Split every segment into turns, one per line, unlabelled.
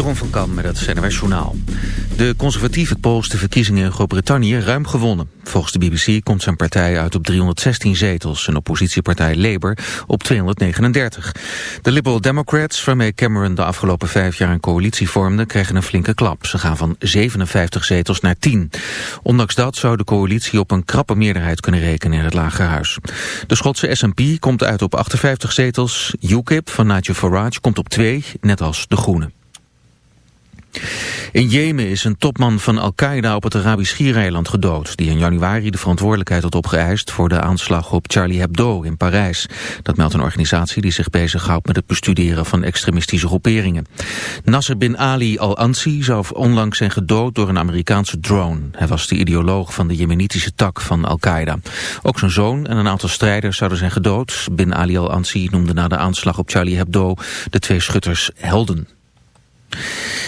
Jeroen van Kam met het NRS Journaal. De conservatieve polls de verkiezingen in Groot-Brittannië ruim gewonnen. Volgens de BBC komt zijn partij uit op 316 zetels... en oppositiepartij Labour op 239. De Liberal Democrats, waarmee Cameron de afgelopen vijf jaar een coalitie vormde... kregen een flinke klap. Ze gaan van 57 zetels naar 10. Ondanks dat zou de coalitie op een krappe meerderheid kunnen rekenen in het Lagerhuis. De Schotse SNP komt uit op 58 zetels. UKIP van Nigel Farage komt op 2, net als de Groenen. In Jemen is een topman van Al-Qaeda op het Arabisch Schiereiland gedood... die in januari de verantwoordelijkheid had opgeëist... voor de aanslag op Charlie Hebdo in Parijs. Dat meldt een organisatie die zich bezighoudt... met het bestuderen van extremistische groeperingen. Nasser bin Ali al-Ansi zou onlangs zijn gedood door een Amerikaanse drone. Hij was de ideoloog van de jemenitische tak van Al-Qaeda. Ook zijn zoon en een aantal strijders zouden zijn gedood. Bin Ali al-Ansi noemde na de aanslag op Charlie Hebdo... de twee schutters helden.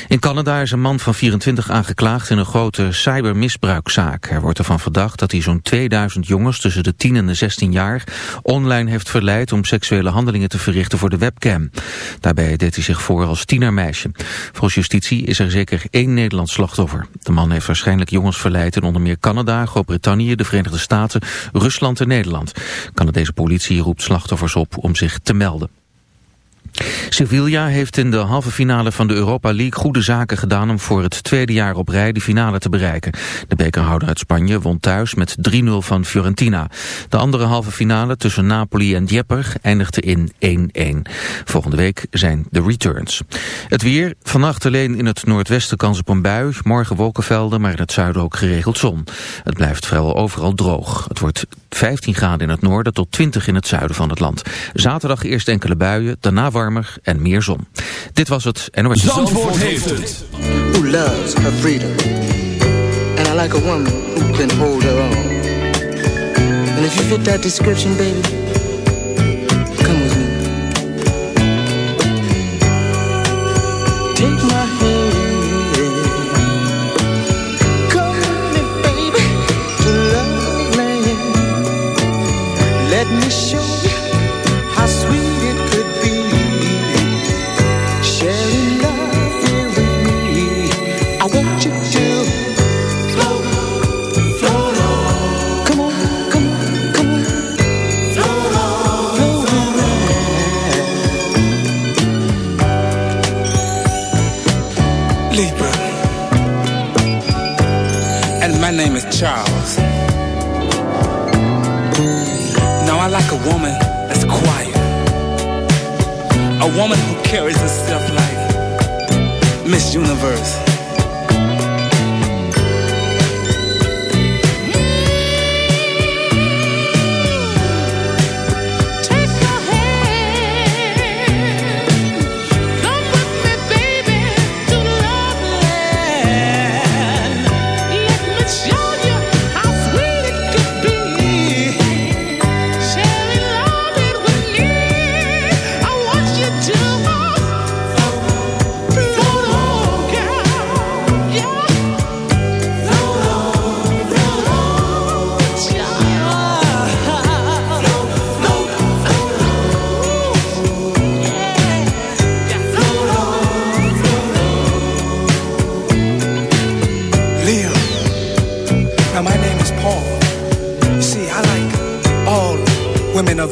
In Canada is een man van 24 aangeklaagd in een grote cybermisbruikzaak. Er wordt ervan verdacht dat hij zo'n 2000 jongens tussen de 10 en de 16 jaar online heeft verleid om seksuele handelingen te verrichten voor de webcam. Daarbij deed hij zich voor als tienermeisje. Volgens justitie is er zeker één Nederlands slachtoffer. De man heeft waarschijnlijk jongens verleid in onder meer Canada, Groot-Brittannië, de Verenigde Staten, Rusland en Nederland. Canadese politie roept slachtoffers op om zich te melden. Sevilla heeft in de halve finale van de Europa League goede zaken gedaan om voor het tweede jaar op rij de finale te bereiken. De bekerhouder uit Spanje won thuis met 3-0 van Fiorentina. De andere halve finale tussen Napoli en Dieper eindigde in 1-1. Volgende week zijn de returns. Het weer, vannacht alleen in het noordwesten kans op een bui. Morgen wolkenvelden, maar in het zuiden ook geregeld zon. Het blijft vrijwel overal droog. Het wordt 15 graden in het noorden tot 20 in het zuiden van het land. Zaterdag eerst enkele buien, daarna warmer en meer zon. Dit was het NOS.
Zandvoort heeft het.
Who loves her freedom. And I like a woman who can hold her own. And if you fit that description, baby, come with me. Take my You
woman that's quiet. A woman who carries herself like Miss Universe.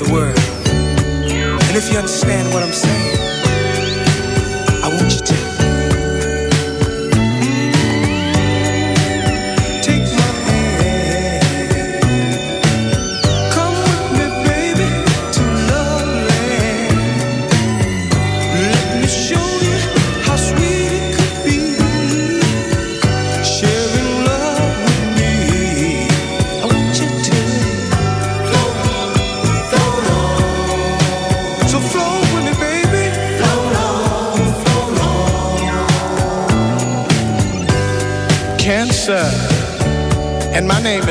The world. And if you understand what I'm saying,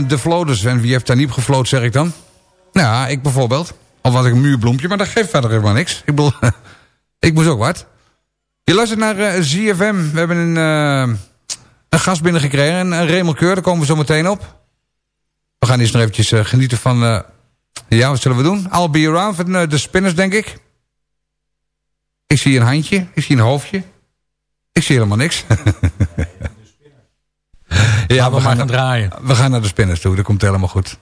De floaters. En wie heeft daar niet gefloot, zeg ik dan? Nou ik bijvoorbeeld. Al was ik een muurbloempje, maar dat geeft verder helemaal niks. Ik bedoel, ik moest ook wat. Je luistert naar eh, ZFM. We hebben een, eh, een gast binnengekregen. Een, een Remel Keur, daar komen we zo meteen op. We gaan eerst nog eventjes eh, genieten van... ja, wat zullen we doen? I'll be around van de spinners, denk ik. Ik zie een handje, ik zie een hoofdje. Ik zie helemaal niks. ja,
we maar gaan draaien.
we gaan naar de spinners toe, dat komt helemaal goed.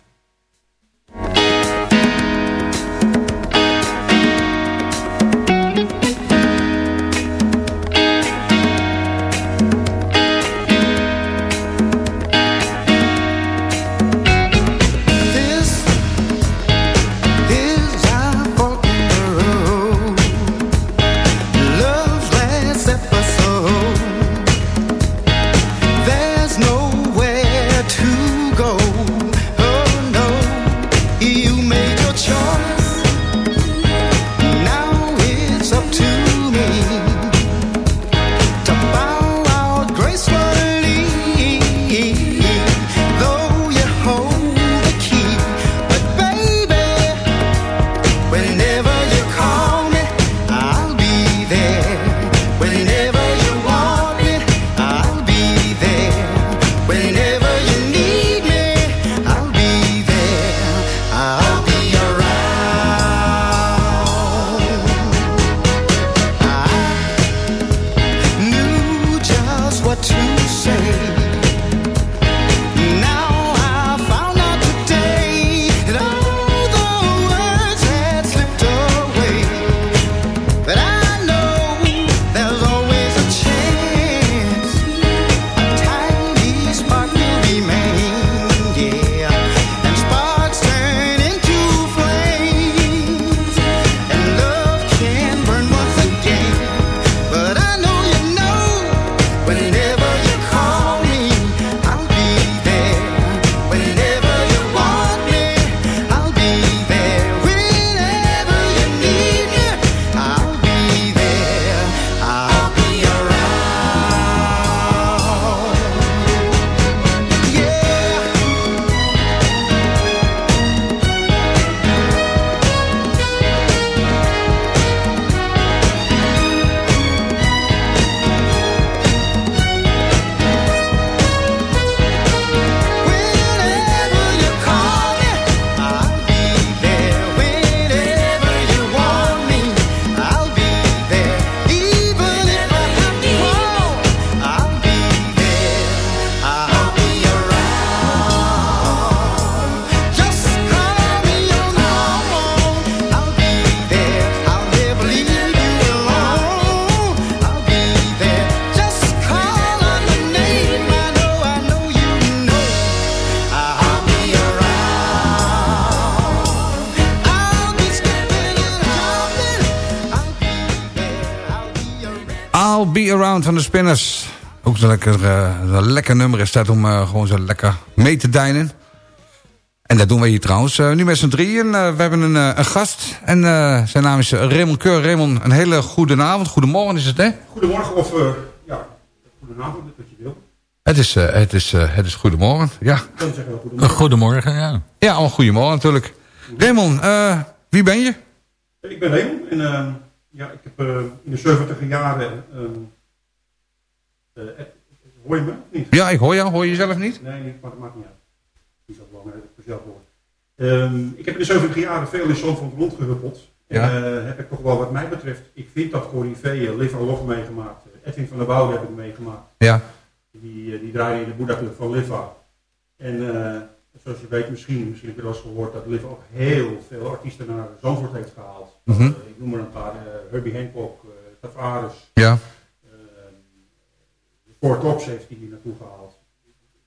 Van de Spinners. Ook zo'n lekker, eh, een lekker nummer is dat om eh, gewoon zo lekker mee te dijnen. En dat doen we hier trouwens. Eh, nu met z'n drieën. Eh, we hebben een, eh, een gast. En eh, zijn naam is Raymond Keur. Raymond, een hele goede avond. Goedemorgen is het, hè?
Goedemorgen of uh, ja, goedenavond, wat je wil.
Het is, eh, het is, eh, het is goedemorgen. Ja,
Ik kan zeggen wel goedemorgen.
Goedemorgen, ja.
ja al goedemorgen natuurlijk. Raymond, eh, wie ben je?
Ik ben Raymond en uh, ja, ik heb uh, in de 70 jaren. Uh, hoor je me niet?
Ja, ik hoor jou. Hoor je jezelf niet?
Nee, niet, maar dat maakt niet uit. Is al belangrijk dat ik mezelf hoor. Um, ik heb in de 70 jaren veel in Zandvoort rondgehuppeld.
Ja.
En uh, heb ik toch wel wat mij betreft, ik vind dat Corriveeën, Liv Lof meegemaakt. Edwin van der Woude heb ik meegemaakt.
Ja.
Die, die draaide in de Boeddha Club van Liva. En uh, zoals je weet misschien, misschien heb je wel eens gehoord dat Liv ook heel veel artiesten naar Zandvoort heeft gehaald.
Mm -hmm.
uh, ik noem er een paar, uh, Herbie Hancock, Tavares.
Ja.
Fort Knox heeft hij hier naartoe gehaald.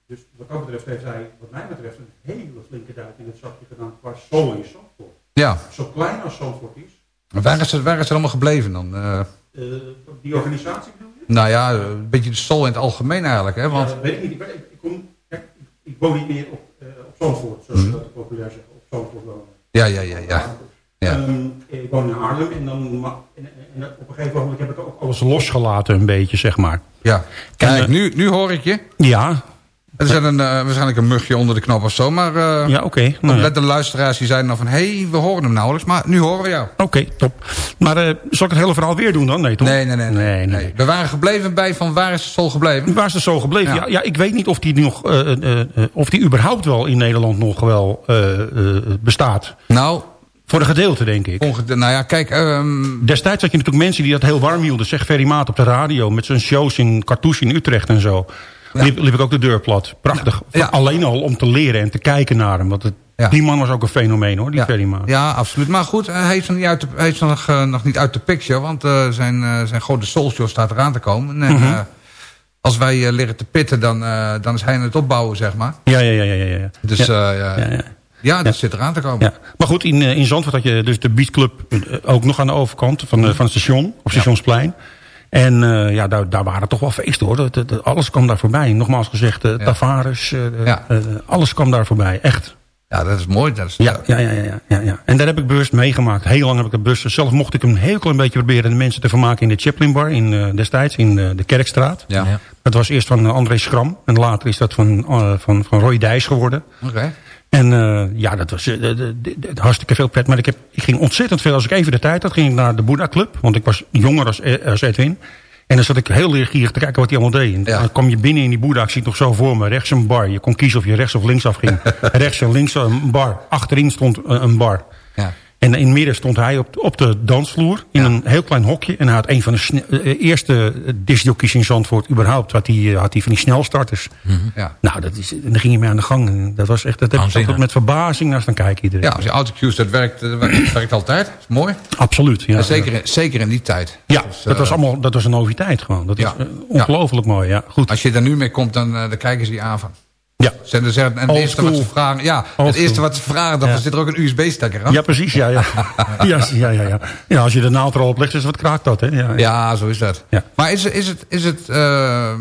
Dus wat dat betreft heeft hij, wat mij betreft, een hele flinke duit in het zakje gedaan qua soul in Zandvoort.
Ja.
Zo klein als Zandvoort is.
Waar is het, waar is het allemaal gebleven dan? Uh,
uh, die organisatie bedoel je?
Nou ja, een beetje de soul in het algemeen eigenlijk. Hè? Want...
Ja, weet ik niet. Ik, ik, kom, ik, ik woon niet meer op, uh, op Zandvoort, zoals mm -hmm. dat populair zeggen. Op Zandvoort wonen.
Ja, ja, ja. ja.
ja. Um, ik woon in Haarlem en dan en, en op een gegeven moment heb ik ook alles losgelaten een beetje, zeg maar.
Ja, kijk, en, nu, nu hoor ik je.
Ja,
Er zit een, eh, waarschijnlijk een mugje onder de knop of zo. Maar eh
Ja, oké. Nou
net de luisteraars die zeiden dan van... hé, hey, we horen hem nauwelijks. Maar nu horen we jou.
Oké, top. Maar eh, zal ik het hele verhaal weer doen dan? Nee, toch?
Nee, nee, nee. nee,
nee.
We waren gebleven bij van waar is de sol gebleven?
Waar is het zo gebleven? Ja.
Ja.
Ja, ik weet niet of die nog, eh, eh, eh, of die überhaupt wel in Nederland nog wel eh, eh, bestaat.
Nou,
Voor een gedeelte, denk ik.
nou ja, kijk... ehm,
Destijds had je natuurlijk mensen die dat heel warm hielden. Zeg Ferry Maat op de radio met zijn shows in Cartouche in Utrecht en zo. Liep, liep ik ook de deur plat. Prachtig.
Ja.
Alleen al om te leren en te kijken naar hem. Want het,
Ja.
die man was ook een fenomeen hoor, die
ja,
Ferry Maat.
ja, absoluut. Maar goed, eh, hij is nog niet, uit de, hij is nog, eh, nog niet uit de picture. Want eh, zijn, zijn grote soul show staat eraan te komen. En
Mhm.
als wij leren te pitten, dan, dan is hij aan het opbouwen, zeg maar.
Ja, ja, ja, ja, ja. ja.
Dus
ja.
Ja, dat zit eraan te komen.
Ja. Maar goed, in, eh, in Zandvoort had je dus de beatclub eh, ook nog aan de overkant van, eh, van het station, op Stationsplein. En ja, daar, daar waren toch wel feesten hoor. Dat, dat- alles kwam daar voorbij. Nogmaals gezegd, eh Tavares, alles kwam daar voorbij. Echt.
Ja, dat is mooi. Dat is,
Ja, ja, ja, ja, ja, ja. En daar heb ik bewust meegemaakt. Heel lang heb ik dat bewust. Zelf mocht ik een heel klein beetje proberen de mensen te vermaken in de Chaplin Bar in, destijds in de Kerkstraat.
Ja.
Ja.
Dat was eerst van André Schram. En later is dat van, van, van Roy Dijs geworden.
Oké.
En eh, ja, dat was de- hartstikke veel pret. Maar ik, heb, ik ging ontzettend veel, als ik even de tijd had, ging ik naar de Boeddha Club. Want ik was jonger als, als Edwin. En dan zat ik heel leergierig te kijken wat hij allemaal deed. En
Ja.
dan kwam je binnen in die Boeddha, ik zie het nog zo voor me. Rechts een bar. Je kon kiezen of je rechts of links afging. rechts en links een bar. Achterin stond een bar. En in het midden stond hij op, op de dansvloer in
Ja.
een heel klein hokje. En hij had een van de sne- eh, eerste discjockeys in Zandvoort überhaupt. Had hij, eh, had hij van die snelstarters.
Ja.
Nou, dat is, en dan ging je mee aan de gang. En Dat was echt, dat heb ik met verbazing naar staan kijken iedereen.
ja, als je autocues, dat werkt, dat werkt, werkt altijd. Dat is mooi.
Absoluut. Ja,
En zeker, in- zeker in die tijd.
Ja, dat
eh,
was allemaal, dat was een noviteit gewoon. Dat
Ja.
is eh, ongelooflijk mooi. Ja, goed.
Als je daar nu mee komt, dan, eh, dan kijken ze je aan van...
Ja.
En het
Old
eerste wat ze vragen, ja,
Old
het eerste wat ze vragen, dan zit er ook een USB-stekker aan.
ja, precies. Ja, ja. ja, ja, ja, ja. ja, als je de naald erop legt, is wat kraakt dat. Hè? Ja,
Ja, zo is dat. Maar is, is het, is het eh,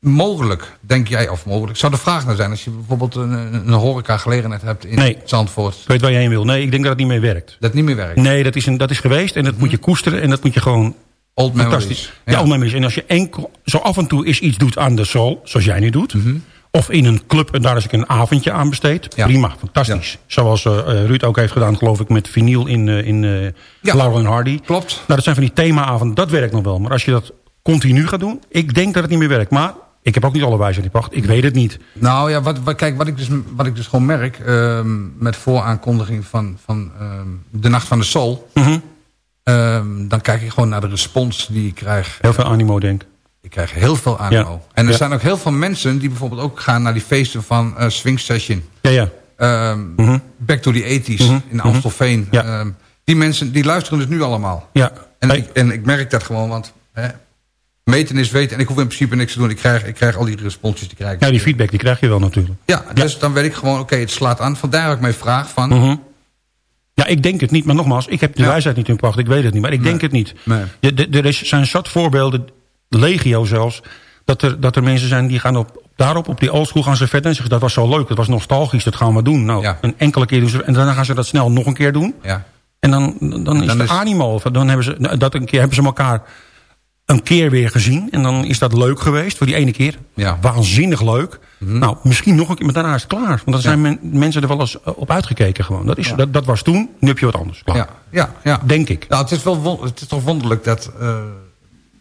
mogelijk, denk jij, of mogelijk, zou de vraag nou zijn... als je bijvoorbeeld een, een horeca-gelegenheid hebt in
Nee.
Zandvoort...
Ik weet waar je heen wil. Nee, ik denk dat het niet meer werkt.
dat niet meer werkt?
Nee, dat is, een, dat is geweest en dat moet je koesteren en dat moet je gewoon
Old memories.
fantastisch. Ja, ja. memories. En als je enkel, zo af en toe eens iets doet aan de soul, zoals jij nu doet,
Mhm.
Of in een club en daar is ik een avondje aan besteed,
Ja.
prima, fantastisch. Zoals eh, Ruud ook heeft gedaan, geloof ik, met vinyl in, eh, in eh
Ja.
Laurel en Hardy.
Klopt.
Nou, dat zijn van die themaavonden, dat werkt nog wel. Maar als je dat continu gaat doen, ik denk dat het niet meer werkt. Maar ik heb ook niet alle wijze die pacht. Ik weet het niet.
Nou ja, wat, wat, kijk, wat ik, dus, wat ik dus gewoon merk... ehm, met vooraankondiging van, van ehm, de Nacht van de Soul...
Mhm.
ehm, dan kijk ik gewoon naar de respons die ik krijg.
Heel veel animo, denk ik.
Krijg heel veel animo.
Ja.
En er
Ja.
zijn ook heel veel mensen die bijvoorbeeld ook gaan naar die feesten van eh, Swing Session.
Ja, ja.
Ehm,
Mhm.
Back to the 80s
Mhm.
in Amstelveen.
Ja.
Ehm, die mensen die luisteren dus nu allemaal.
ja.
En, ik, en ik merk dat gewoon, want hè, meten is weten. En ik hoef in principe niks te doen. Ik krijg, ik krijg al die responsjes. Die krijg ik.
ja, die feedback die krijg je wel natuurlijk.
Ja, dus dan weet ik gewoon, oké, het slaat aan. Vandaar ook mijn vraag van...
Mhm. Ja, ik denk het niet. Maar nogmaals, ik heb de
Ja.
wijsheid niet in pacht. Ik weet het niet. Maar ik denk het niet.
Nee.
Er zijn zat voorbeelden, legio zelfs... dat er, dat er mensen zijn die gaan op, daarop, op die oldschool gaan ze verder... en zeggen dat was zo leuk, dat was nostalgisch, dat gaan we doen. Nou,
Ja.
een enkele keer doen ze... en daarna gaan ze dat snel nog een keer doen.
Ja,
En dan, dan is
dan is-
animo... Dan hebben ze, dat een keer, hebben ze elkaar een keer weer gezien. En dan is dat leuk geweest voor die ene keer.
Ja. Mhm.
Waanzinnig leuk. Nou, misschien nog een keer, maar daarna is het klaar. Want dan zijn men- mensen er wel eens eh, op uitgekeken gewoon. Dat, is, dat, dat was toen, nu heb je wat anders. Klaar.
ja, ja. ja.
Denk ik.
Nou, het is, wel het is toch wonderlijk dat... eh,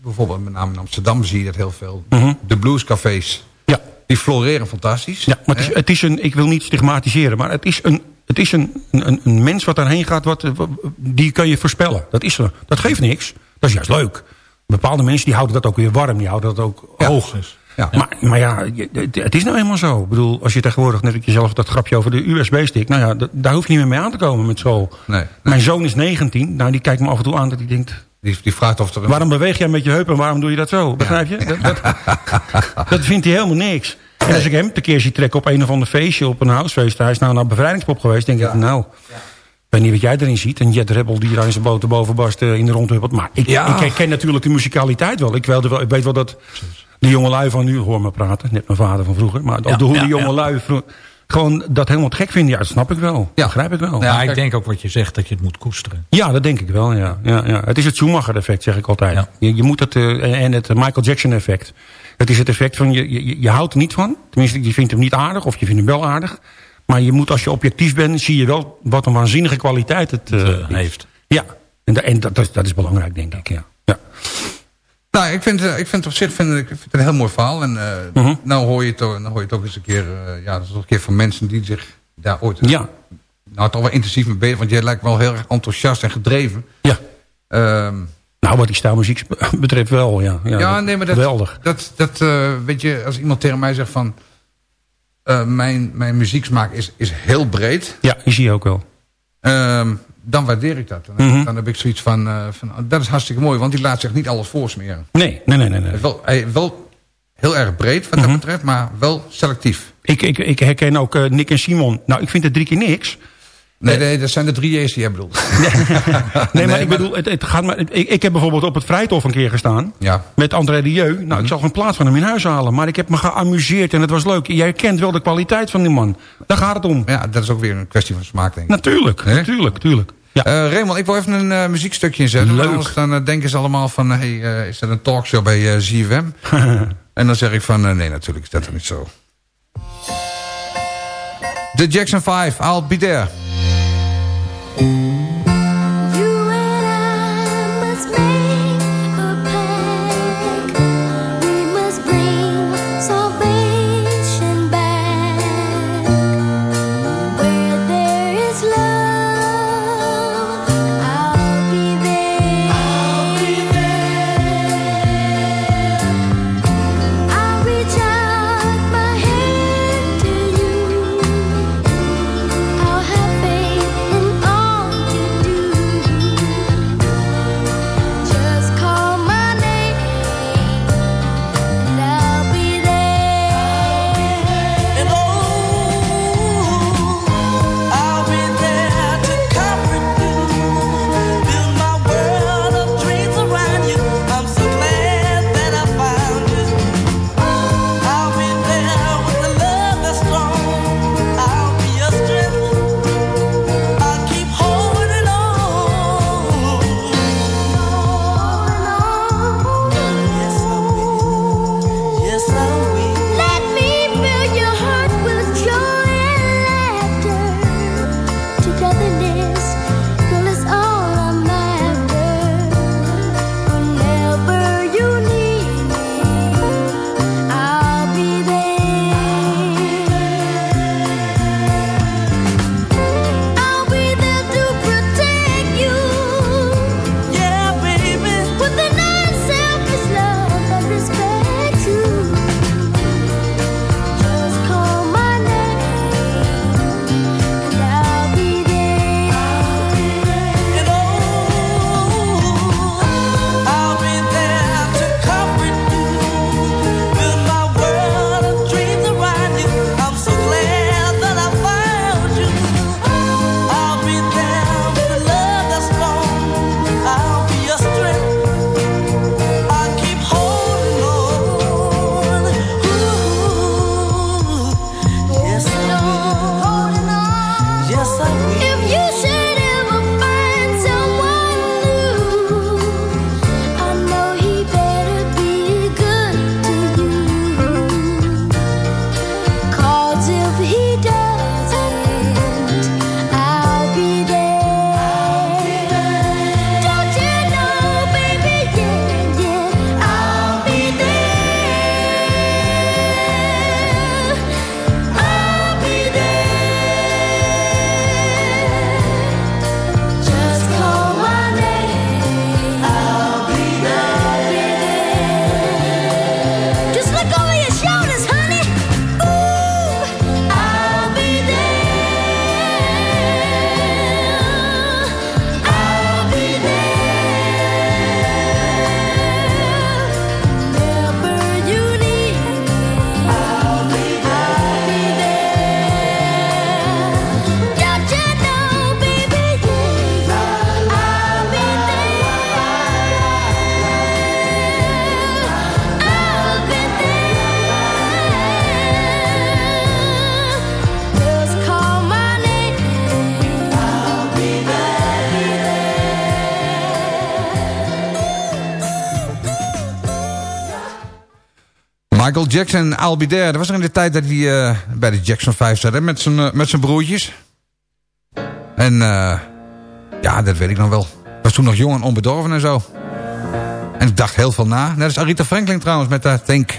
bijvoorbeeld met name in Amsterdam zie je dat heel veel.
Mhm.
De bluescafés,
Ja,
die floreren fantastisch.
ja maar het is, het is een, ik wil niet stigmatiseren, maar het is een, het is een, een, een mens wat daarheen gaat, wat, eh, die kan je voorspellen. Dat, is er. dat geeft niks. Dat is juist leuk. Bepaalde mensen die houden dat ook weer warm, die houden dat ook
Ja,
hoog.
Ja.
Maar, maar ja, het, is nou eenmaal zo. Ik bedoel, als je tegenwoordig net jezelf dat grapje over de USB-stick... nou ja, daar hoef je niet meer mee aan te komen met school.
Nee, nee.
Mijn zoon is 19, nou die kijkt me af en toe aan dat hij denkt...
Die, die vraagt of er een...
Waarom beweeg jij met je heup en waarom doe je dat zo? Begrijp je? Dat, dat, dat vindt hij helemaal niks. En als ik hem een keer zie trekken op een of ander feestje op een housefeest... hij is nou naar bevrijdingspop geweest, denk ik, nou... Ik weet niet wat jij erin ziet. Een Jet Rebel die daar in zijn boot boven barst eh, in de rondhuppelt. Maar ik,
Ja.
ik herken natuurlijk de musicaliteit wel. Ik, weet wel. ik weet wel dat de jonge lui van nu... Hoor me praten, net mijn vader van vroeger. Maar
Ja,
de, hoe
ja,
de jonge
ja.
lui vro- gewoon dat helemaal te gek vinden. Ja, dat snap ik wel.
Ja.
Begrijp ik wel.
Ja,
ik denk ook wat je zegt, dat je het moet koesteren.
Ja, dat denk ik wel, ja. ja, ja. Het is het Schumacher-effect, zeg ik altijd.
Ja.
Je, je moet het, eh, en het Michael Jackson-effect. Het is het effect van, je, je, je houdt er niet van. Tenminste, je vindt hem niet aardig, of je vindt hem wel aardig. Maar je moet, als je objectief bent, zie je wel wat een waanzinnige kwaliteit het eh,
eh, heeft.
Ja, en, da- en dat, dat, is- dat is belangrijk, denk ik, ja. ja.
Nou, ik vind, eh, ik vind op zich vind, ik vind het een heel mooi verhaal. En
Mhm.
nou, hoor je het, ook- nou hoor je het ook eens een keer, eh, ja, dat is een keer van mensen die zich daar ooit
Ja,
nou, toch wel intensief mee bezig. Want jij lijkt wel heel erg enthousiast en gedreven.
ja.
Ehm,
Nou, wat die staalmuziek betreft wel, ja. Ja,
nee, maar dat,
Geweldig.
dat, dat weet je, als iemand tegen mij zegt van, mijn, mijn muzieksmaak is, is heel breed,
Ja, die zie je ook wel.
ehm, dan waardeer ik dat. Dan,
Mhm.
dan heb ik zoiets van, eh, van, dat is hartstikke mooi, want die laat zich niet alles voorsmeren.
Nee, nee, nee, nee. nee.
Wel, hij, wel heel erg breed wat
Mhm.
dat betreft, maar wel selectief.
Ik, ik, ik herken ook eh, Nick en Simon. Nou, ik vind het drie keer niks.
Nee, nee, dat zijn de drie J's die jij bedoelt.
Nee, maar ik bedoel, het, het gaat maar, ik, ik heb bijvoorbeeld op het Vrijthof een keer gestaan.
Ja.
Met André Rieu. Nou, ik zal geen plaats van hem in huis halen. Maar ik heb me geamuseerd en het was leuk. Jij kent wel de kwaliteit van die man. Daar gaat het om.
Ja, dat is ook weer een kwestie van smaak, denk ik.
Natuurlijk, natuurlijk, natuurlijk. Ja.
Eh Raymond, ik wil even een eh, muziekstukje inzetten.
Leuk.
want Anders dan eh, denken ze allemaal van... hey, is dat een talkshow bij ZFM? en dan zeg ik van... nee, natuurlijk is dat er niet zo. The Jackson 5, I'll be there.
Jackson, I'll Be There. Dat was er in de tijd dat hij eh, bij de Jackson 5 zat, hè, met zijn, eh, met zijn broertjes. En eh, ja, dat weet ik nog wel. Ik was toen nog jong en onbedorven en zo. En ik dacht heel veel na. Net als Aretha Franklin trouwens met dat Think.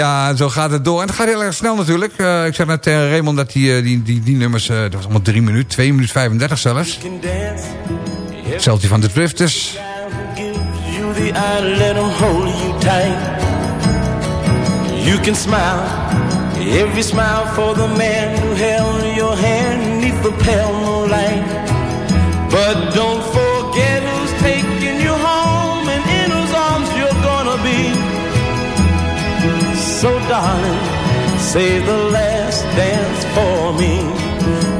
Ja, zo gaat het door. En het gaat heel erg snel natuurlijk. Eh, ik zeg net tegen Raymond dat die, eh, die, die, die nummers... eh, dat was allemaal 3 minuten, 2 minuten 35 zelfs. Zelfs die van de Drifters.
You can smile, every smile for the man who held your hand neath the pale moonlight. But don't So darling, save the last dance for me.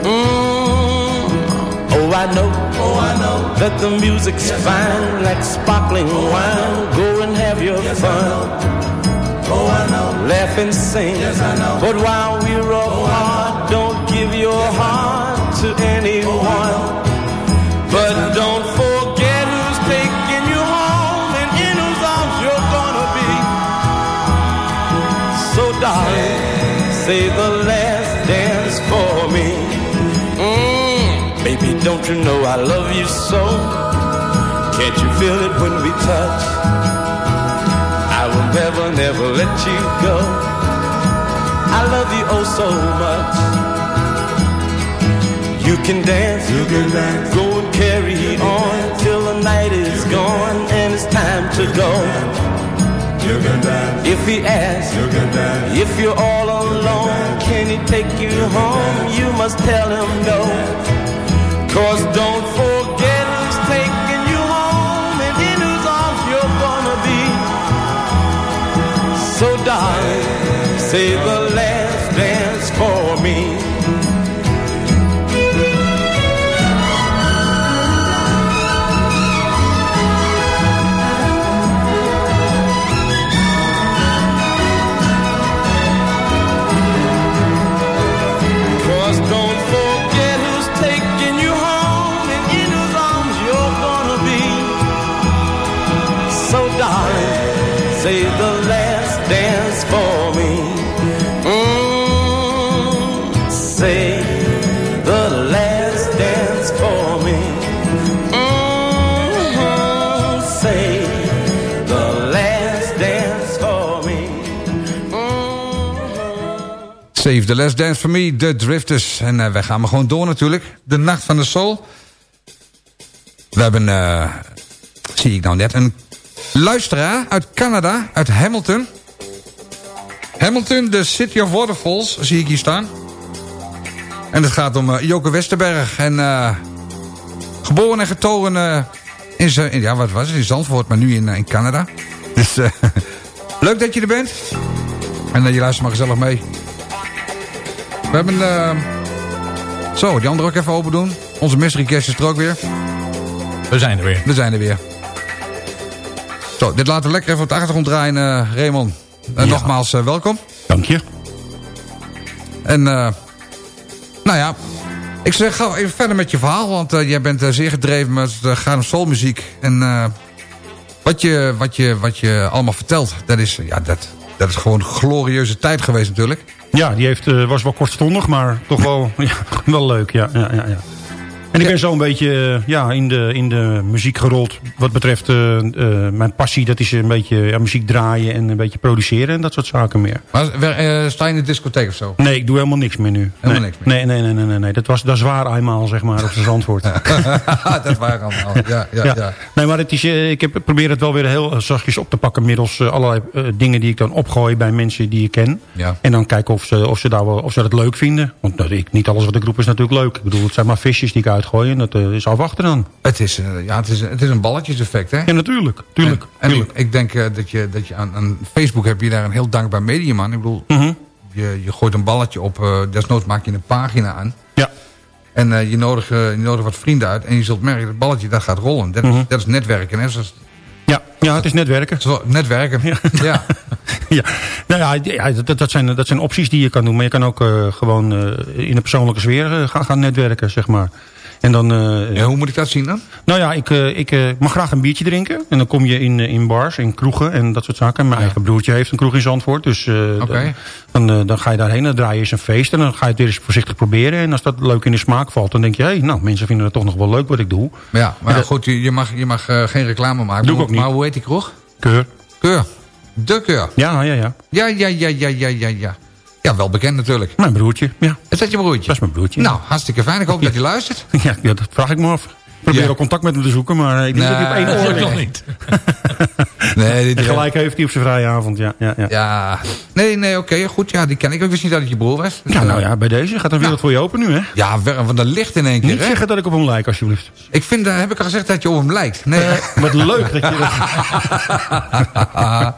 Mm. Oh, I know, oh, I know that the music's fine, like sparkling wine. Go and have your fun. Oh, I know. Laugh and sing. But while we're apart, don't give your heart to anyone. Don't you know I love you so? Can't you feel it when we touch? I will never, never let you go. I love you oh so much. You can dance, you can dance. Go and carry on till the night is gone and it's time to go. You can dance. If he asks, you can dance. If you're all alone, can he take you home? You must tell him no. Cause don't forget taking you home and in whose arms you're gonna be. So
Save the Last Dance for Me, The Drifters. En eh, wij gaan maar gewoon door natuurlijk. De Nacht van de Soul. We hebben... eh,
zie ik nou net, een luisteraar uit Canada, uit Hamilton. Hamilton, de City of Waterfalls, zie ik hier staan. En het gaat om eh, Joke Westerberg. En geboren en getogen in, in, ja, wat was het, in Zandvoort, maar nu in, in Canada. Dus leuk dat je er bent. En je luistert maar gezellig mee. We hebben... eh, zo, die andere ook even open doen. Onze mystery guest is er ook weer.
We zijn er weer.
We zijn er weer. Zo, dit laten we lekker even op de achtergrond draaien, eh Raymond.
Ja.
nogmaals eh, welkom.
Dank je.
En eh, nou ja, ik zeg ga even verder met je verhaal. Want eh, jij bent eh, zeer gedreven met het gaan soulmuziek. En eh, wat, je, wat, je, wat je allemaal vertelt, dat is, ja, dat, dat is gewoon een glorieuze tijd geweest natuurlijk.
Ja, die heeft, eh, was wel kortstondig, maar toch wel, wel leuk. Ja, ja, ja. En ik ben zo een beetje eh, ja, in, de, in de muziek gerold. Wat betreft eh, eh, mijn passie, dat is een beetje ja, muziek draaien en een beetje produceren en dat soort zaken meer.
Maar sta je in de discotheek of zo?
Nee, ik doe helemaal niks meer nu.
Helemaal
nee.
niks meer?
Nee, nee, nee, nee, nee, nee. Dat was dat is waar eenmaal, zeg maar, op zijn antwoord.
dat waren allemaal. Ja, ja, ja.
Ja. Nee, maar het is, ik heb, probeer het wel weer heel zachtjes op te pakken... middels allerlei dingen die ik dan opgooi bij mensen die ik ken.
Ja.
En dan kijken of ze, of ze, daar wel, of ze dat leuk vinden. Want nou, ik, niet alles wat ik roep is natuurlijk leuk. Ik bedoel, het zijn maar visjes die ik uitgooi. En dat eh, is afwachten dan.
Het is, eh, ja, het is, het is een balletjeseffect, hè?
Ja, natuurlijk. Tuurlijk.
En, ik, ik denk eh, dat je, dat je aan, aan Facebook heb je daar een heel dankbaar medium aan. Ik bedoel,
Mhm.
je, je gooit een balletje op, desnoods maak je een pagina aan.
Ja.
En je, nodigt, eh, je nodigt wat vrienden uit en je zult merken, dat balletje dat gaat rollen. Dat, is,
Mhm.
dat is netwerken, hè? Zoals,
Ja. ja, het is netwerken.
zo, netwerken, ja. ja.
Ja, nou ja, dat, dat, zijn, dat zijn opties die je kan doen. Maar je kan ook gewoon in een persoonlijke sfeer gaan, gaan netwerken, zeg maar. En dan, eh,
Ja, Hoe moet ik dat zien dan?
Nou ja, ik, eh, ik eh, mag graag een biertje drinken. En dan kom je in, eh, in bars, in kroegen en dat soort zaken. Mijn eigen broertje heeft een kroeg in Zandvoort. Dus eh, dan, eh, dan ga je daarheen, dan draai je eens een feest. En dan ga je het weer eens voorzichtig proberen. En als dat leuk in de smaak valt, dan denk je... hé, hey, nou, mensen vinden het toch nog wel leuk wat ik doe.
Ja, maar
dat-
goed, je, mag, je mag eh, geen reclame maken.
Doe ik ook niet.
Maar hoe heet die kroeg?
Keur.
Keur. De Keur.
Ja, ja, ja.
Ja, ja, ja, ja, ja, ja, ja. Wel bekend natuurlijk.
Mijn broertje, ja.
Is dat je broertje?
Dat is mijn broertje.
Nou, hartstikke fijn. Ik hoop dat hij luistert.
Ja, ja, dat vraag ik me af. Probeer al contact met hem te zoeken, maar ik denk dat hij op één
dat
oor
nog
ligt.
niet.
Nee, die,
En gelijk heeft hij op zijn vrije avond, ja. ja, ja.
Ja, nee, nee, oké, goed. Ja, die ken ik. Ik wist niet dat het je broer was. Dus,
Ja,
eh,
nou ja, bij deze gaat een wereld voor je open nu, hè?
Ja, van de licht in één keer,
Niet
hè?
zeggen dat ik op hem lijk, alsjeblieft.
Ik vind, eh, heb ik al gezegd dat je op hem lijkt. Nee.
Wat leuk dat je dat...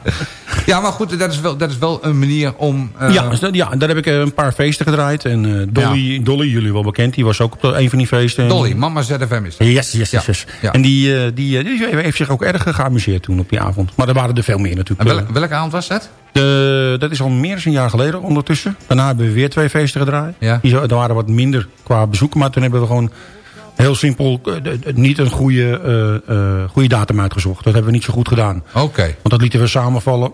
ja, maar goed, dat is wel, dat is wel een manier om... eh,
ja, dus dat- ja, daar heb ik eh, een paar feesten gedraaid. En eh, Dolly, Dolly, jullie wel bekend, die was ook op een van die feesten.
Dolly, mama ZFM is dat.
Yes, yes, yes. yes.
Ja.
En die, eh, die, eh, die heeft zich ook erg geamuseerd toen op die avond. Maar er waren er veel meer
En
natuurlijk.
welk, welke avond was dat?
De, dat is al meer dan een jaar geleden ondertussen. Daarna hebben we weer twee feesten gedraaid.
Ja.
Die er waren wat minder qua bezoeken. Maar toen hebben we gewoon heel simpel eh, niet een goede, eh, eh, goede datum uitgezocht. Dat hebben we niet zo goed gedaan.
Oké.
Want dat lieten we samenvallen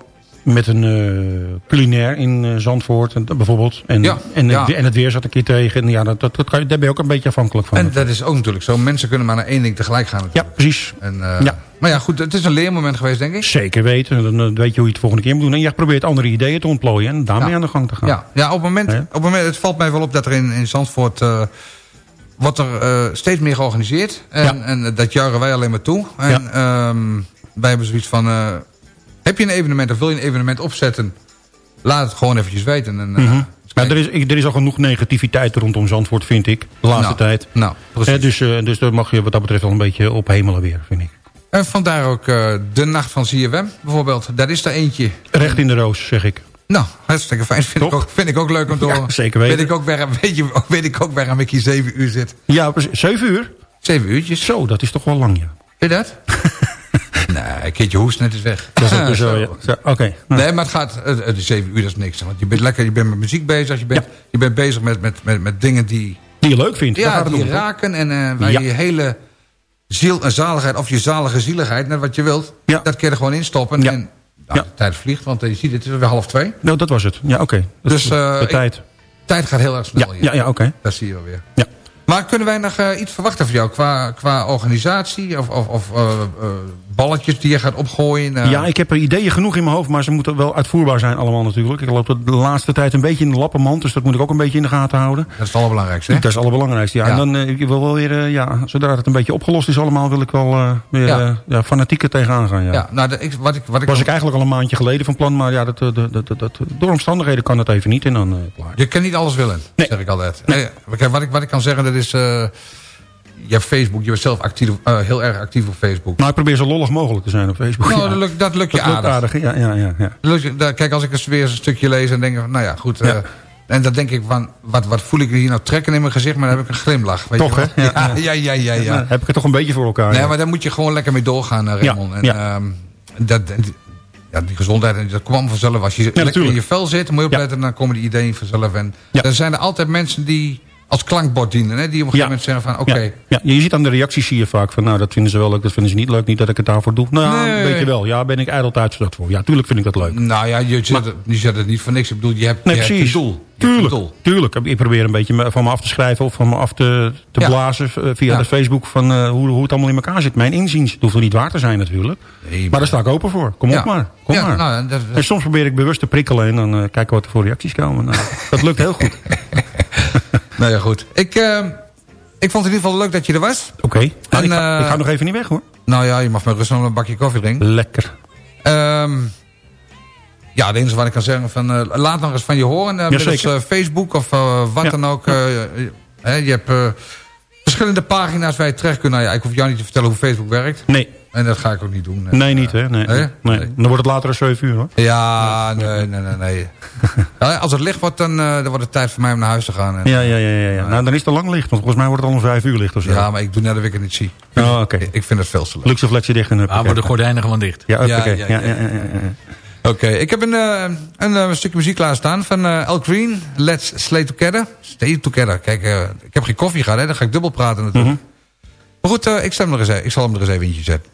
met een eh, culinair in eh, Zandvoort en, bijvoorbeeld. En,
Ja,
en,
ja.
en het weer zat een keer tegen. En ja, dat, dat, daar ben je ook een beetje afhankelijk van.
En dat is ook natuurlijk zo. Mensen kunnen maar naar één ding tegelijk gaan
ja,
natuurlijk.
precies.
En, eh,
Ja.
Maar ja, goed, het is een leermoment geweest, denk ik.
Zeker weten. Dan weet je hoe je het volgende keer moet doen. En je probeert andere ideeën te ontplooien en daarmee
Ja.
aan de gang te gaan.
Ja, ja op, het moment,
Ja.
op het moment, het valt mij wel op dat er in, in Zandvoort... wordt er steeds meer georganiseerd. En,
Ja.
en dat juichen wij alleen maar toe. En ehm, wij hebben zoiets van... heb je een evenement of wil je een evenement opzetten... laat het gewoon eventjes weten. En, eh,
Mhm.
kijken.
er, is, er is al genoeg negativiteit rondom Zandvoort, vind ik. De laatste
Nou,
tijd.
Nou, precies.
Dus, eh, dus daar mag je wat dat betreft wel een beetje op hemelen weer, vind ik.
En vandaar ook eh, de nacht van CFM bijvoorbeeld. Dat is er eentje.
Recht in de roos, zeg ik.
Nou, hartstikke fijn. Vind, ik ook, vind ik ook leuk om te
Ja,
horen.
zeker weten.
Weet ik ook, waar, weet, je, weet ik ook waarom ik hier zeven uur zit.
Ja, precies. Zeven uur?
Zeven uurtjes.
Zo, dat is toch wel lang, ja.
Vind je dat? nee, een keertje hoest net is weg.
Dat is ook weer zo, ja. Zo, Oké.
Nee, maar het gaat, zeven uur, dat is niks. Want je bent lekker, je bent met muziek bezig. Je bent,
Ja.
je bent bezig met, met, met, met dingen die,
Die je leuk vindt.
ja, die je raken. En eh, waar je hele ziel en zaligheid, of je zalige zieligheid, net wat je wilt. Dat kun je er gewoon instoppen. En nou,
Ja.
de tijd vliegt, want eh, je ziet, het is weer half twee.
Nou, dat was het. Ja, oké.
Dus, eh,
de
ik-
tijd.
De tijd gaat heel erg
Ja,
snel hier.
ja, ja oké.
Dat zie je wel weer.
Ja.
Maar kunnen wij nog eh, iets verwachten van jou qua, qua organisatie of, of, eh, eh,
balletjes die je gaat opgooien. eh.
Ja, ik heb er ideeën genoeg in mijn hoofd, maar ze moeten wel uitvoerbaar zijn allemaal natuurlijk. Ik loop de laatste tijd een beetje in de lappenmand, dus dat moet ik ook een beetje in de gaten houden.
Dat is het allerbelangrijkste. hè?
Dat is het allerbelangrijkste, ja.
Ja.
En dan, eh, ik wil wel weer, eh, ja, zodra het een beetje opgelost is allemaal, wil ik wel weer
Ja.
ja. fanatieker tegenaan gaan, ja.
Ja, nou, ik, wat ik, wat ik,
was ik eigenlijk al een maandje geleden van plan, maar ja, dat, dat, dat, dat, dat- door omstandigheden kan dat even niet en dan klaar.
Je kan niet alles willen,
Nee.
zeg ik altijd. Nee. Wat, ik, wat ik kan zeggen, dat is... je hebt Facebook, je bent zelf actief, eh, heel erg actief op Facebook.
Nou, ik probeer zo lollig mogelijk te zijn op Facebook.
Nou,
ja.
dat, lukt, dat lukt je
Dat lukt
aardig.
aardig, ja, ja, ja, ja.
Kijk, als ik eens weer een stukje lees en denk van, nou ja, goed. eh,
Ja.
en dan denk ik van, wat, wat voel ik hier nou trekken in mijn gezicht? Maar dan heb ik een glimlach. Weet
Toch,
je
hè? Ja,
Ja, ja, ja, ja. ja,
heb ik het toch een beetje voor elkaar.
Nee,
ja.
maar daar moet je gewoon lekker mee doorgaan, eh, Raymond. En,
ja.
ehm, dat, ja, die gezondheid, dat kwam vanzelf. Als je lekker in je vel zit, moet je
Ja.
opletten, dan komen die ideeën vanzelf. En
Ja.
er zijn er altijd mensen die als klankbord dienen. Hè, die op een gegeven
Ja.
moment zeggen van, oké,
Ja, ja, je ziet aan de reacties zie je vaak van, nou, dat vinden ze wel leuk, dat vinden ze niet leuk. Niet dat ik het daarvoor doe. Nou
Nee.
een beetje wel. Ja, ben ik ijdeltuit voor. Ja, tuurlijk vind ik dat leuk.
nou ja, je zet, het, je zet het niet voor niks. Ik bedoel, je hebt,
Nee,
je
precies.
doel. Je
Tuurlijk, tuurlijk. Ik probeer een beetje van me af te schrijven of van me af te, te
Ja.
blazen eh, via
Ja.
de Facebook van eh, hoe, hoe het allemaal in elkaar zit. Mijn inziens. Het hoeft er niet waar te zijn natuurlijk.
Nee,
maar
maar-
daar sta ik open voor. Kom
Ja.
op maar. Kom
Ja,
maar.
nou, dat- dat-
En soms probeer ik bewust te prikkelen en dan eh, kijken wat er voor reacties komen. Nou, dat lukt heel goed.
Nou ja, goed. Ik, eh, ik vond het in ieder geval leuk dat je er was.
Oké. Nou,
En,
ik, ga,
eh,
ik ga nog even niet weg hoor.
Nou ja, je mag maar rustig nog een bakje koffie drinken.
Lekker.
Ehm, ja, het enige wat ik kan zeggen, van, eh, laat nog eens van je horen. Uh, middels Facebook of wat
Ja.
dan ook. je hebt verschillende pagina's waar je terecht kunt. Nou ja, ik hoef jou niet te vertellen hoe Facebook werkt.
Nee.
En dat ga ik ook niet doen.
Nee, niet hè. Nee,
Nee?
nee. nee. Dan wordt het later een 7 uur hoor.
Ja, nee, nee, nee. nee. Ja, als het licht wordt, dan, eh, dan wordt het tijd voor mij om naar huis te gaan. En,
Ja, ja, ja, ja, ja. Nou, dan is het al lang licht. Want volgens mij wordt het al een 5 uur licht of zo.
ja, maar ik doe net dat ik het niet zie.
Oh, oké.
Ik vind het veel te leuk.
Luxe flexie dicht en
Ah, worden de gordijnen gewoon dicht.
Ja, huppakee.
Ja,
Ja,
ja,
ja,
ja,
ja, ja, ja.
Oké, ik heb een, eh, een, eh, stukje muziek klaarstaan van eh Al Green. Let's Slay Together. Stay Together. Kijk, eh, ik heb geen koffie gehad, hè. Dan ga ik dubbel praten natuurlijk.
Mhm.
Maar goed, eh, ik, zal hem er eens, ik zal hem er eens even eentje zetten.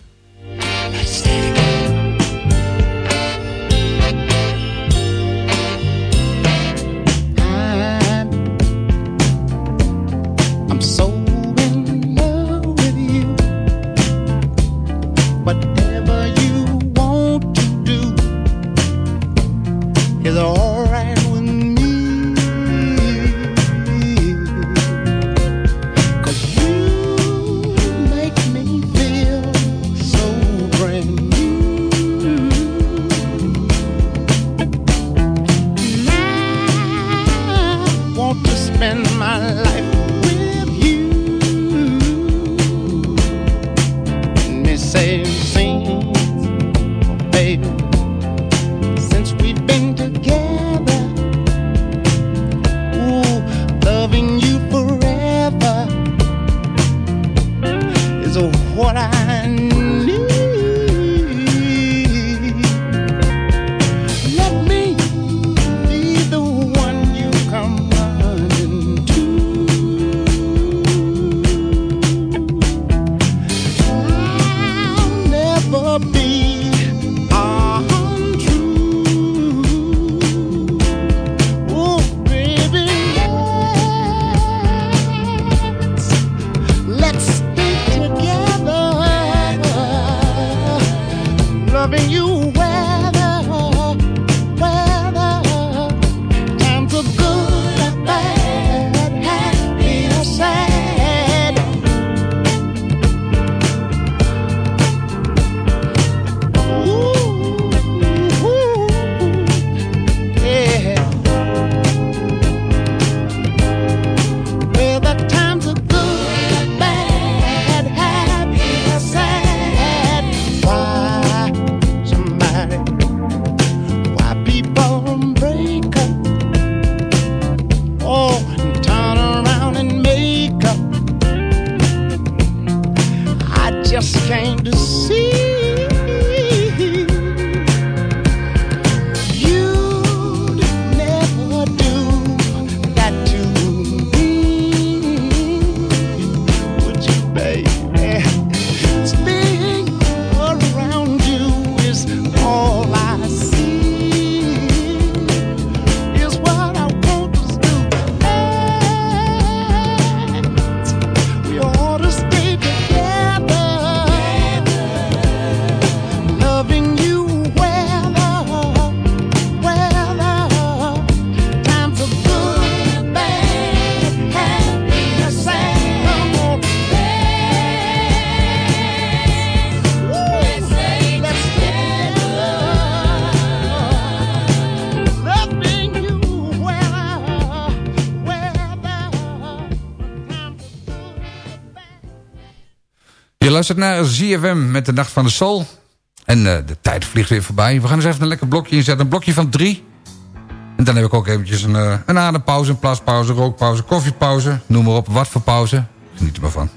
Luistert naar ZFM met de Nacht van de Soul. En eh, de tijd vliegt weer voorbij. We gaan eens even een lekker blokje inzetten. Een blokje van drie. En dan heb ik ook eventjes een, eh, een adempauze, een plaspauze, rookpauze, koffiepauze. Noem maar op, wat voor pauze. Geniet er maar van.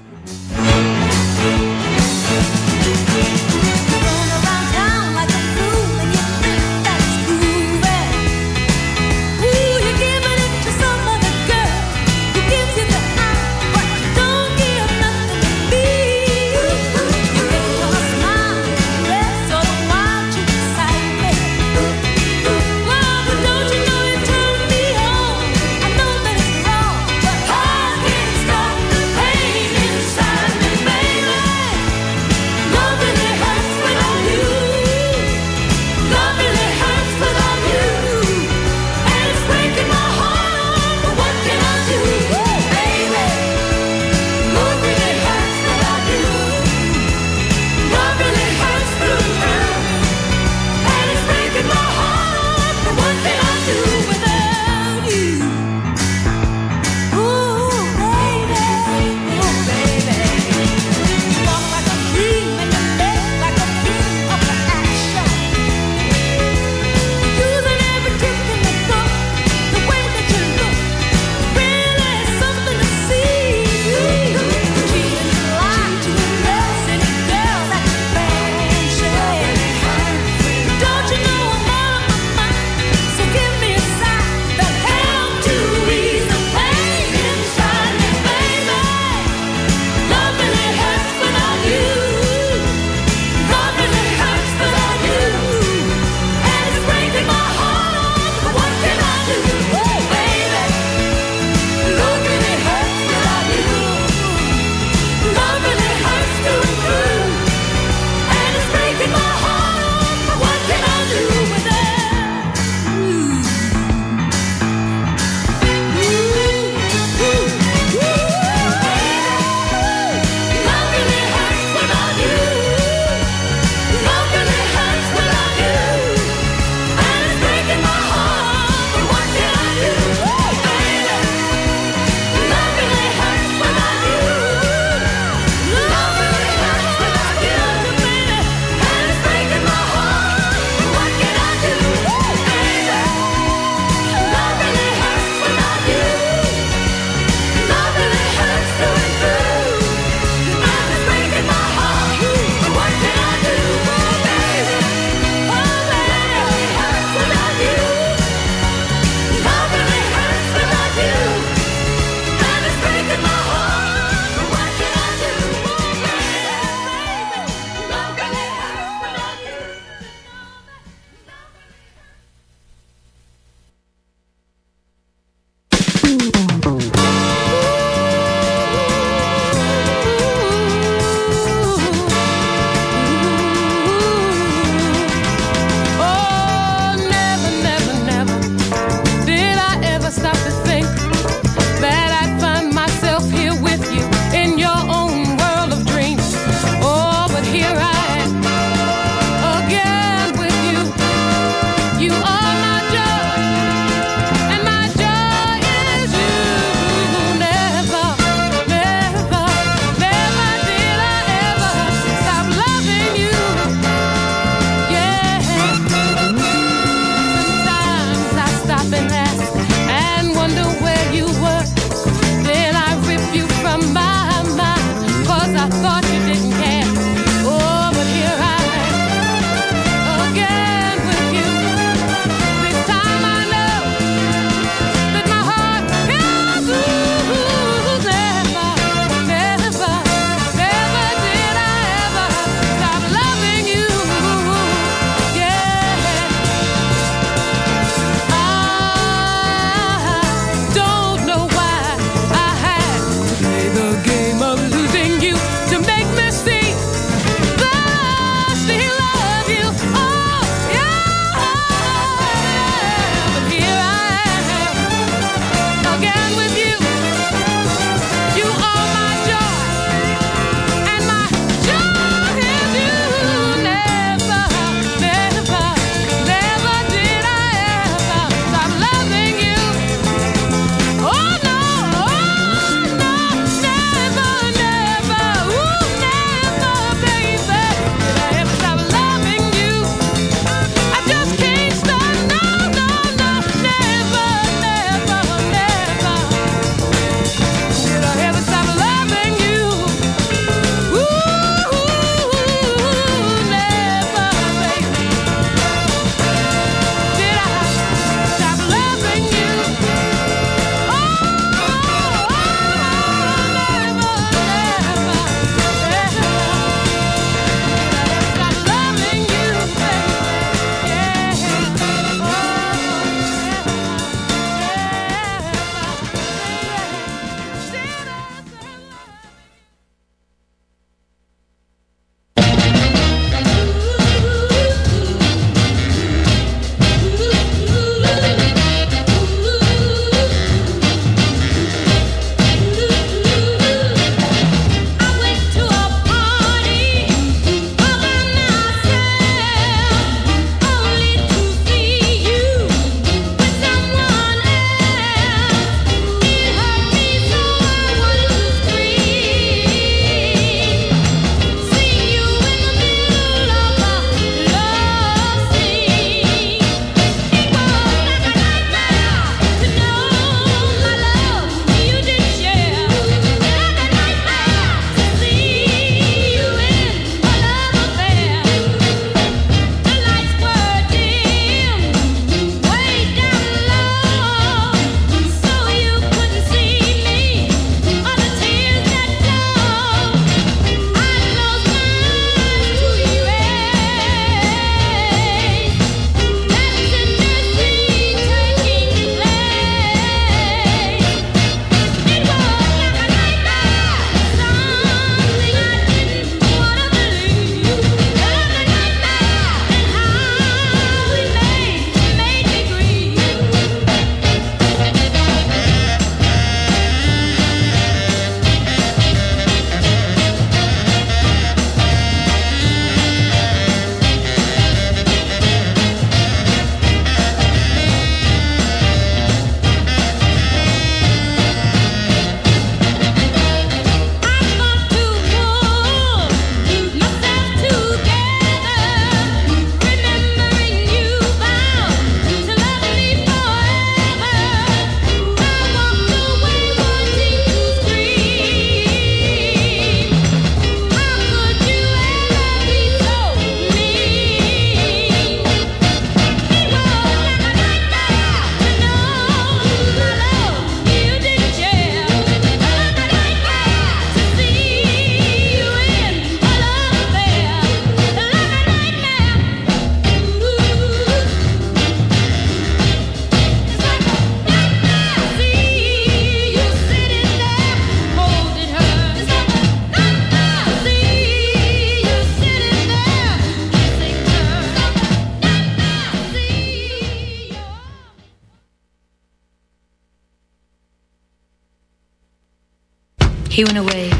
He went away,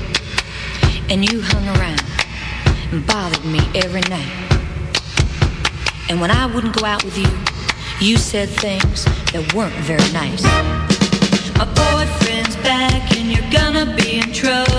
and you hung around and bothered me every night. And when I wouldn't go out with you, you said things that weren't very nice. My boyfriend's back, and you're gonna be in trouble.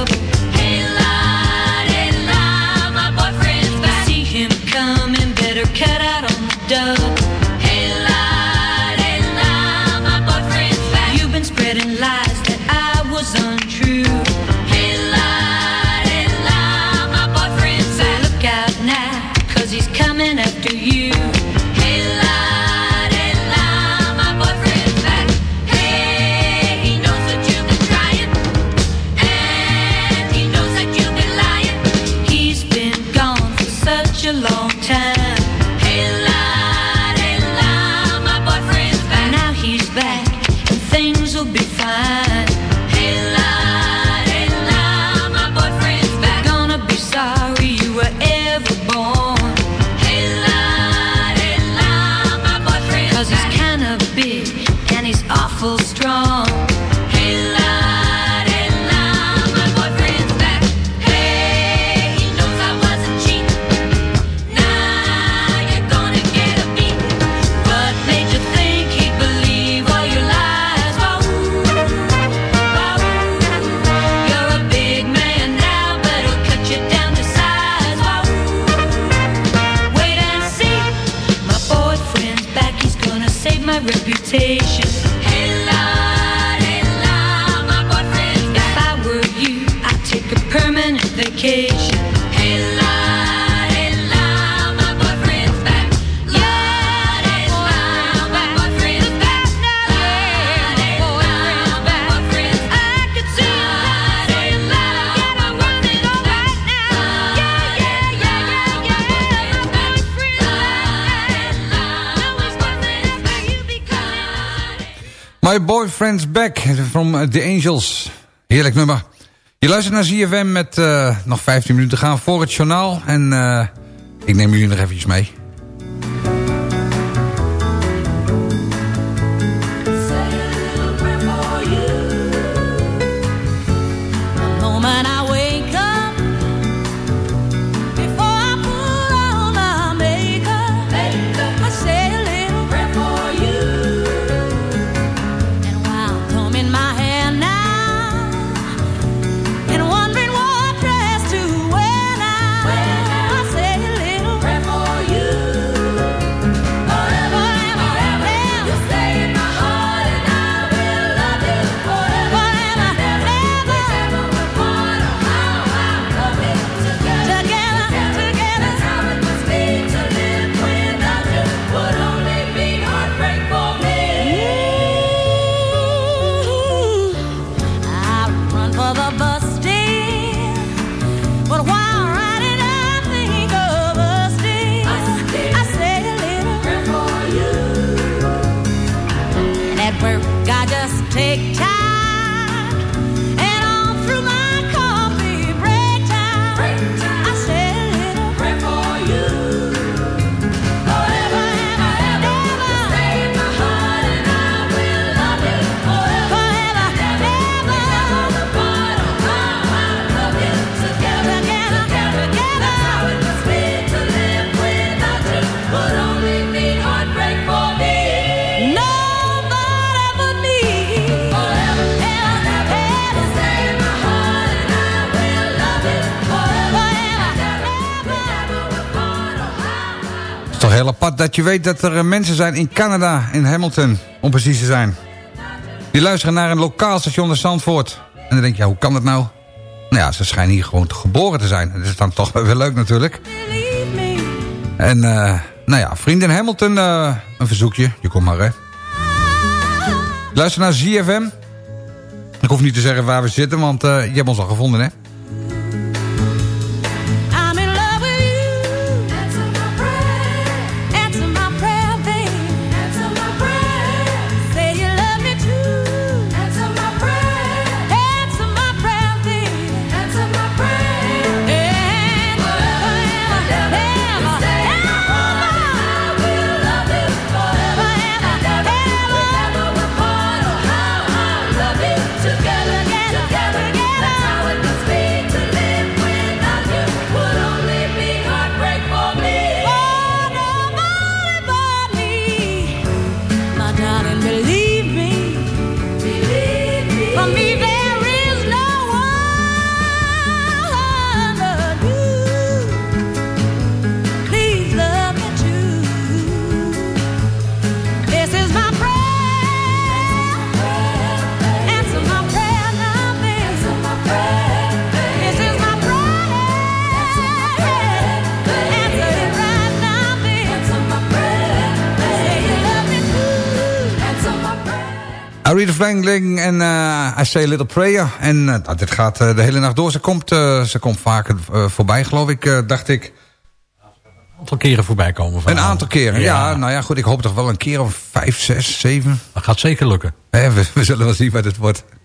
Boyfriend's Back
from eh, The Angels. Heerlijk nummer. Je luistert naar ZFM met eh, nog 15 minuten gaan voor het journaal. En eh, ik neem jullie nog eventjes mee. je weet dat er eh, mensen zijn in Canada, in Hamilton, om precies te zijn. Die luisteren naar een lokaal station in Zandvoort. En dan denk je, ja, hoe kan dat nou? Nou ja, ze schijnen hier gewoon geboren te zijn. Dat is dan toch wel weer leuk natuurlijk. En eh, nou ja, vrienden Hamilton, eh, een verzoekje. Je komt maar, hè. Luister naar ZFM. Ik hoef niet te zeggen waar we zitten, want je hebt ons al gevonden, hè.
Franklin en eh, I Say a Little Prayer. En eh, nou, dit gaat eh, de hele nacht door. Ze komt, ze komt vaker eh, voorbij, geloof ik, eh, dacht ik.
Een aantal keren voorbij komen.
Een aantal keren, ja.
Ja.
Nou ja, goed, ik hoop toch wel een keer of vijf, zes, zeven.
Dat gaat zeker lukken.
Hè, we, we zullen wel zien wat het wordt.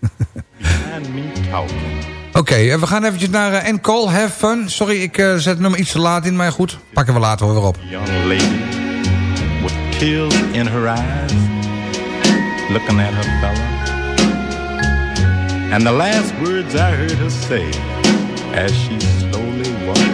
Oké, we gaan eventjes naar uh, Call Have Fun. Sorry, ik zet het nummer iets te laat in, maar goed. Pakken we later weer op.
young lady with tears in her eyes, looking at her fella. And the last words I heard her say as she slowly walked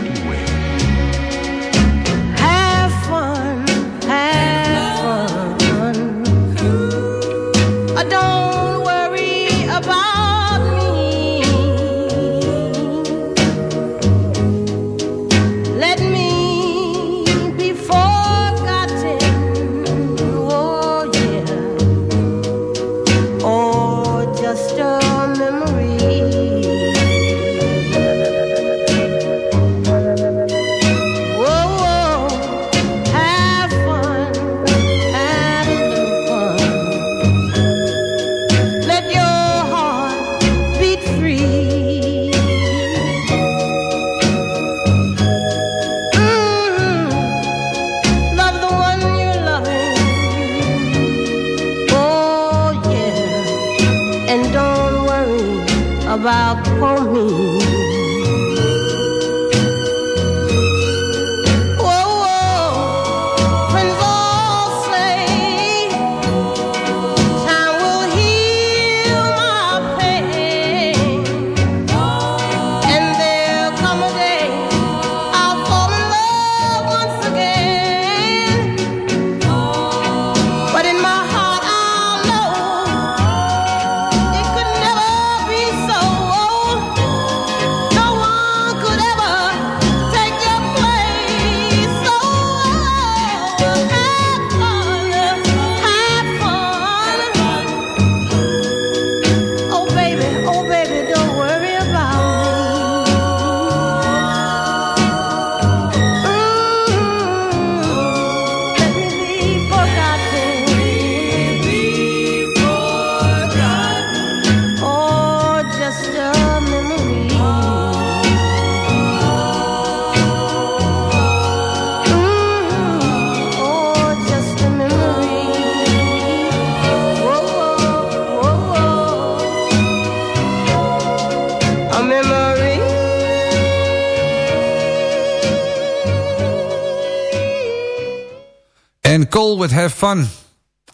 Cole with Have Fun.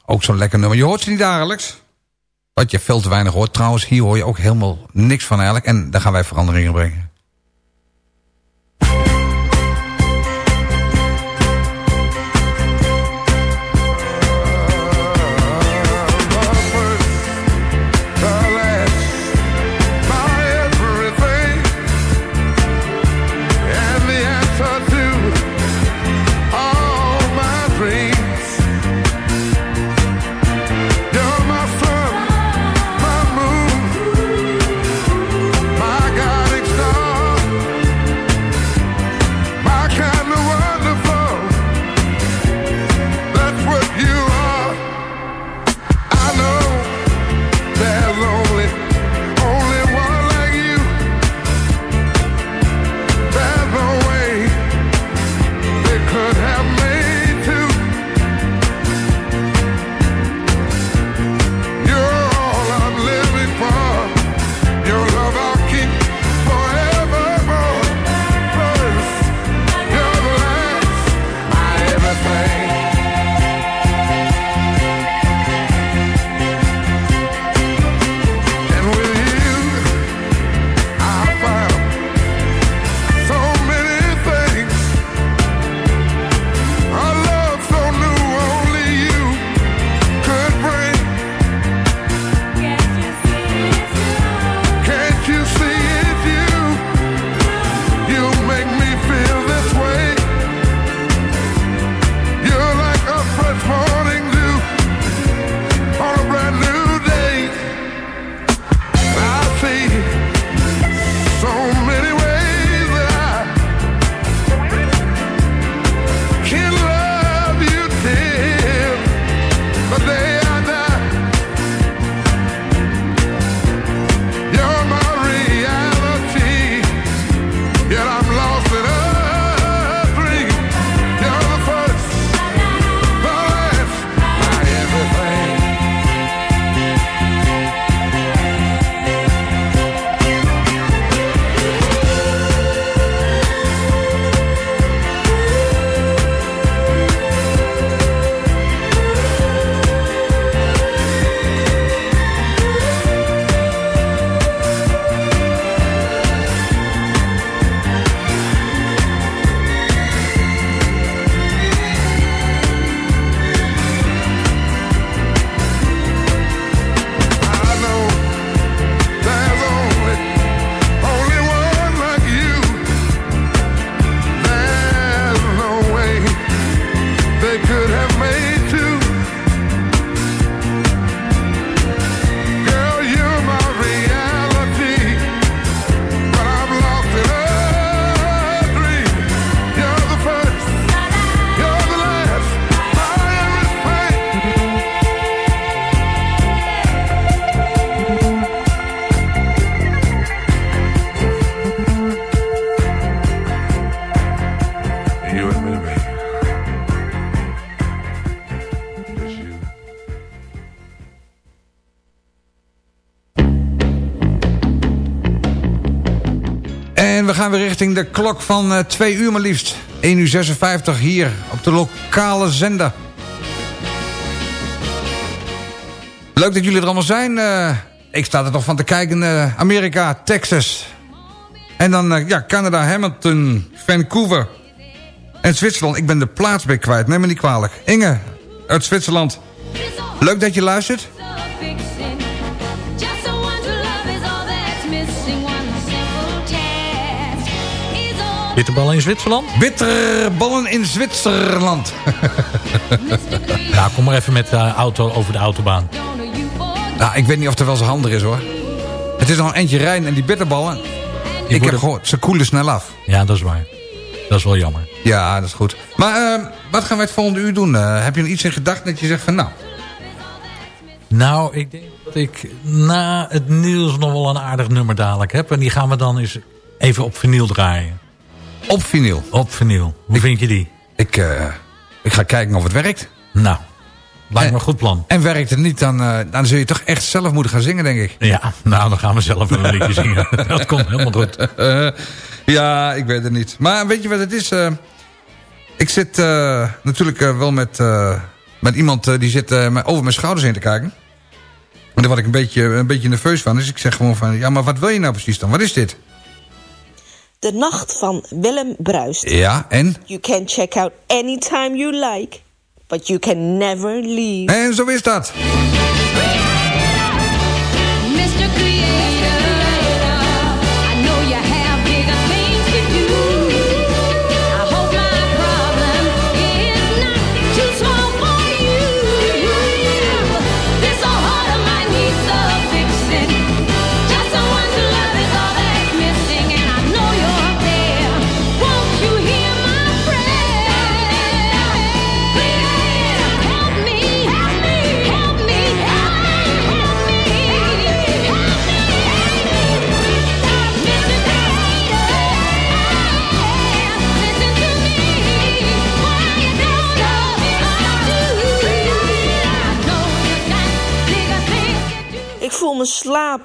Ook zo'n lekker nummer. Je hoort ze niet dagelijks. Wat je veel te weinig hoort. Trouwens, hier hoor je ook helemaal niks van eigenlijk. En daar gaan wij veranderingen brengen. En we gaan weer richting de klok van eh 2 uur maar liefst. 1 uur 56 hier op de lokale zender. Leuk dat jullie er allemaal zijn. Eh, ik sta er toch van te kijken. eh, Amerika, Texas. En dan ja, Canada, Hamilton, Vancouver. En Zwitserland. Ik ben de plaats bij kwijt. Neem me niet kwalijk. Inge, uit Zwitserland. Leuk dat je luistert.
Bitterballen in Zwitserland?
Bitterballen in Zwitserland.
Nou, kom maar even met de auto over de autobaan.
Nou, ik weet niet of het wel zo handig is hoor. Het is nog een eindje rijden en die bitterballen... ik heb gehoord, ze koelen snel af.
Ja, dat is waar. Dat is wel jammer.
Ja, dat is goed. Maar eh, wat gaan wij het volgende uur doen? Eh, heb je er iets in gedacht dat je zegt van nou...
Nou, ik denk dat ik na het nieuws nog wel een aardig nummer dadelijk heb. En die gaan we dan eens even op vinyl draaien.
Op vinyl?
Op vinyl. Hoe vind je die?
Ik, eh, ik ga kijken of het werkt.
Nou, lijkt me een goed plan.
En werkt het niet, dan, eh, dan zul je toch echt zelf moeten gaan zingen, denk ik.
Ja, nou, dan gaan we zelf een liedje zingen. Dat komt helemaal goed.
Ja, ik weet het niet. Maar weet je wat het is? Eh, ik zit natuurlijk wel met, met iemand die zit over mijn schouders heen te kijken. En daar word ik een beetje, een beetje nerveus van. Dus ik zeg gewoon van, ja, maar wat wil je nou precies dan? Wat is dit?
De Nacht van Willem Bruist.
Ja, en?
You can check out anytime you like, but you can never leave.
En zo is dat.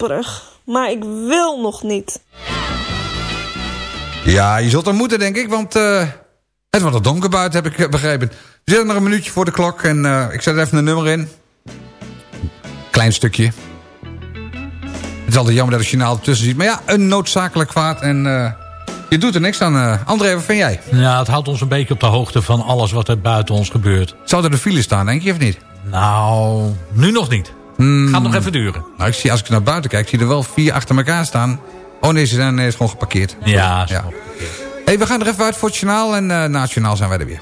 Slaperig, maar ik wil nog niet.
Ja, je zult er moeten, denk ik, want eh, het wordt al donker buiten, heb ik eh, begrepen. We zitten nog een minuutje voor de klok en eh, ik zet even een nummer in. Klein stukje. Het is altijd jammer dat het journaal ertussen ziet. Maar ja, een noodzakelijk kwaad en eh, je doet er niks aan. eh. André, wat vind jij?
Ja, het houdt ons een beetje op de hoogte van alles wat er buiten ons gebeurt.
Zou er de file staan, denk je, of niet?
Nou, nu nog niet. Gaat nog even duren.
Nou, ik zie, als ik naar buiten kijk, zie je er wel vier achter elkaar staan. Oh nee, ze zijn nee, is gewoon geparkeerd.
Ja,
ja. Hey, we gaan er even uit voor het journaal en eh, na het journaal zijn wij er weer.